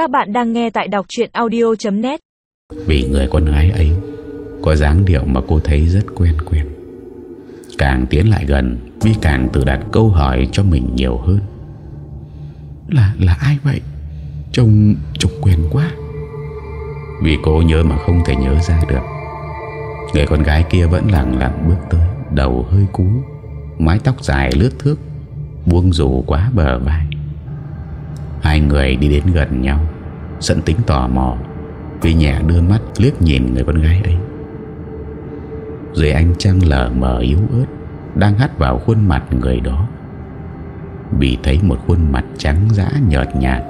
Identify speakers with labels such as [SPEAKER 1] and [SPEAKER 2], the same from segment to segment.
[SPEAKER 1] Các bạn đang nghe tại đọc chuyện audio.net
[SPEAKER 2] Vì người con gái ấy, Có dáng điệu mà cô thấy rất quen quen. Càng tiến lại gần Vi càng tự đặt câu hỏi cho mình nhiều hơn.
[SPEAKER 3] Là là ai vậy? Trông trông quen quá.
[SPEAKER 2] Vì cô nhớ mà không thể nhớ ra được. Người con gái kia vẫn lặng lặng bước tới, Đầu hơi cú Mái tóc dài lướt thước, Buông rủ quá bờ vai. Hai người đi đến gần nhau, Sẵn tính tò mò, Vì nhẹ đưa mắt liếc nhìn người con gái ấy. Dưới ánh trăng lờ mờ yếu ớt, Đang hắt vào khuôn mặt người đó. Vì thấy một khuôn mặt trắng dã nhợt nhạt,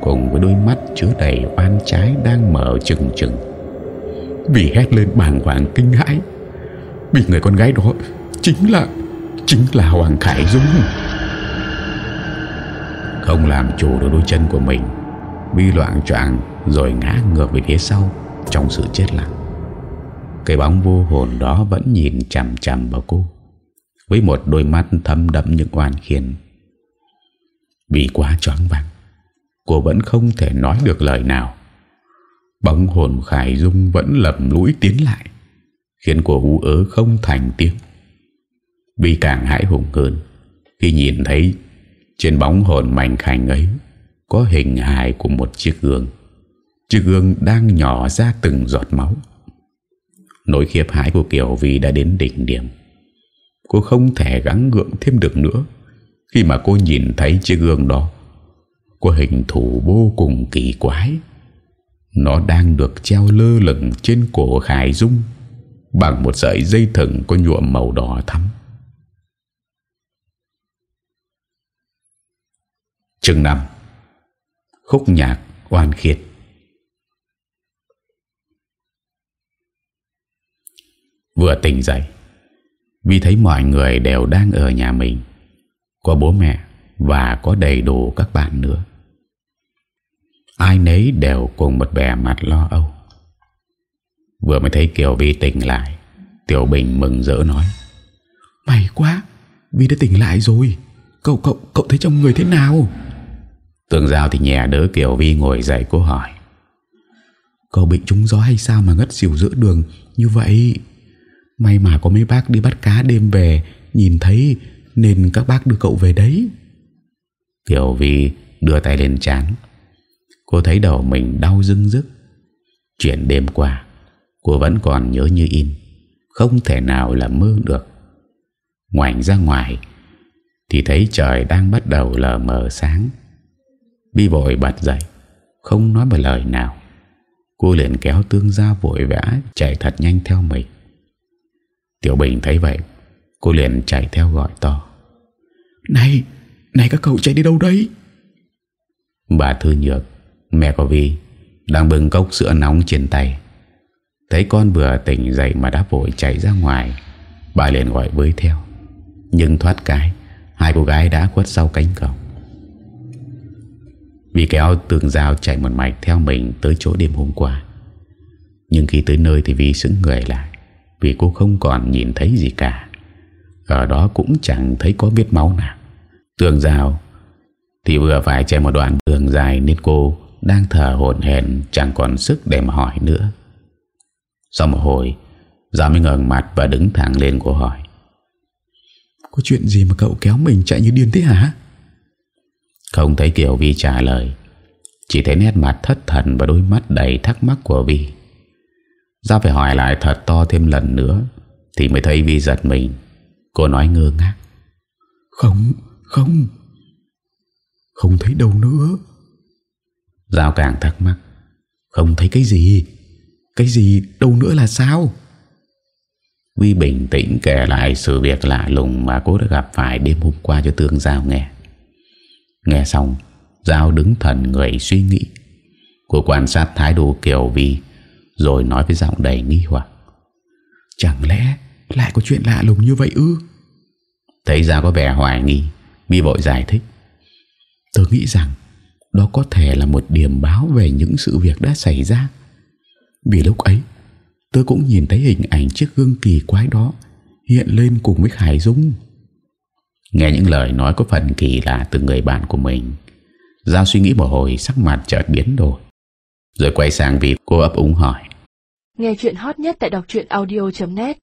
[SPEAKER 2] Cùng với đôi mắt chứa đầy oan trái đang mở trừng trừng
[SPEAKER 3] Vì hét lên bàng hoàng kinh hãi, Vì người con gái đó Chính là Chính là Hoàng Khải Dung
[SPEAKER 2] không làm chủ được đôi chân của mình, Bi loạn choạng Rồi ngã ngược về phía sau Trong sự chết lặng. Cái bóng vô hồn đó vẫn nhìn chằm chằm vào cô, Với một đôi mắt thâm đậm những oan khiên. Vì quá choáng vắng Cô vẫn không thể nói được lời nào. Bóng hồn Khải Dung vẫn lầm lũi tiến lại, Khiến cô hú ớ không thành tiếng. Vì càng hãi hùng hơn Khi nhìn thấy trên bóng hồn mảnh khảnh ấy, Có hình hài của một chiếc gương. Chiếc gương đang nhỏ ra từng giọt máu. Nỗi khiếp hãi của Kiều Vi đã đến đỉnh điểm. Cô không thể gắng gượng thêm được nữa Khi mà cô nhìn thấy chiếc gương đó. Có hình thù vô cùng kỳ quái. Nó đang được treo lơ lửng trên cổ Khải Dung Bằng một sợi dây thừng có nhuộm màu đỏ thắm. Chương 5 Khúc nhạc oan khiết. Vừa tỉnh dậy, Vì thấy mọi người đều đang ở nhà mình, Có bố mẹ Và có đầy đủ các bạn nữa. Ai nấy đều cùng một bè mặt lo âu. Vừa mới thấy Kiều Vi tỉnh lại, Tiểu Bình mừng rỡ nói,
[SPEAKER 3] May quá, Vi đã tỉnh lại rồi. Cậu cậu cậu thấy trong người thế nào?
[SPEAKER 2] Tường Giao thì nhẹ đỡ Kiều Vi ngồi dậy cô hỏi.
[SPEAKER 3] Cậu bị trúng gió hay sao mà ngất xỉu giữa đường như vậy? May mà có mấy bác đi bắt cá đêm về, Nhìn thấy Nên các bác đưa cậu về đấy.
[SPEAKER 2] Kiều Vi đưa tay lên chán Cô thấy đầu mình đau dưng dứt Chuyện đêm qua, Cô vẫn còn nhớ như in, Không thể nào là mơ được. Ngoảnh ra ngoài Thì thấy trời đang bắt đầu lờ mờ sáng. Bi vội bật dậy Không nói một lời nào. Cô liền kéo tương ra vội vã Chạy thật nhanh theo mình. Tiểu Bình thấy vậy Cô liền chạy theo gọi to.
[SPEAKER 3] Này Này các cậu chạy đi đâu đấy?
[SPEAKER 2] Bà Thư Nhược Mẹ của Vi Đang bưng cốc sữa nóng trên tay. Thấy con vừa tỉnh dậy mà đã vội chạy ra ngoài Bà liền gọi với theo. Nhưng thoát cái Hai cô gái đã khuất sau cánh cổng vì kéo tường rào chạy một mạch theo mình tới chỗ đêm hôm qua. Nhưng khi tới nơi thì Vi sững người lại, Vì cô không còn nhìn thấy gì cả. Ở đó cũng chẳng thấy có vết máu nào. Tường rào Thì vừa phải chạy một đoạn đường dài Nên cô đang thở hổn hển, Chẳng còn sức để mà hỏi nữa. Sau một hồi, Giao mới ngẩng mặt và đứng thẳng lên cô hỏi.
[SPEAKER 3] Có chuyện gì mà cậu kéo mình chạy như điên thế hả?
[SPEAKER 2] Không thấy Kiều Vi trả lời. Chỉ thấy nét mặt thất thần Và đôi mắt đầy thắc mắc của Vi. Giao phải hỏi lại thật to thêm lần nữa Thì mới thấy Vi giật mình. Cô nói ngơ ngác.
[SPEAKER 3] Không, không. Không thấy đâu nữa.
[SPEAKER 2] Giao càng thắc mắc.
[SPEAKER 3] Không thấy cái gì? Cái gì đâu nữa là sao?
[SPEAKER 2] Vi bình tĩnh kể lại sự việc lạ lùng Mà cô đã gặp phải đêm hôm qua cho Tương Giao nghe Nghe xong Giao đứng thần người suy nghĩ. Cô quan sát thái độ Kiều Vi Rồi nói với giọng đầy nghi hoặc.
[SPEAKER 3] Chẳng lẽ Lại có chuyện lạ lùng như vậy ư?
[SPEAKER 2] Thấy Giao có vẻ hoài nghi Vi vội giải thích.
[SPEAKER 3] Tôi nghĩ rằng Đó có thể là một điểm báo về những sự việc đã xảy ra. Vì lúc ấy Tôi cũng nhìn thấy hình ảnh chiếc gương kỳ quái đó Hiện lên cùng với Khải Dung
[SPEAKER 2] Nghe những lời nói có phần kỳ lạ từ người bạn của mình, Giao suy nghĩ một hồi, sắc mặt chợt biến đổi, Rồi quay sang vì cô ấp úng hỏi.
[SPEAKER 4] Nghe chuyện hot nhất tại đọc audio.net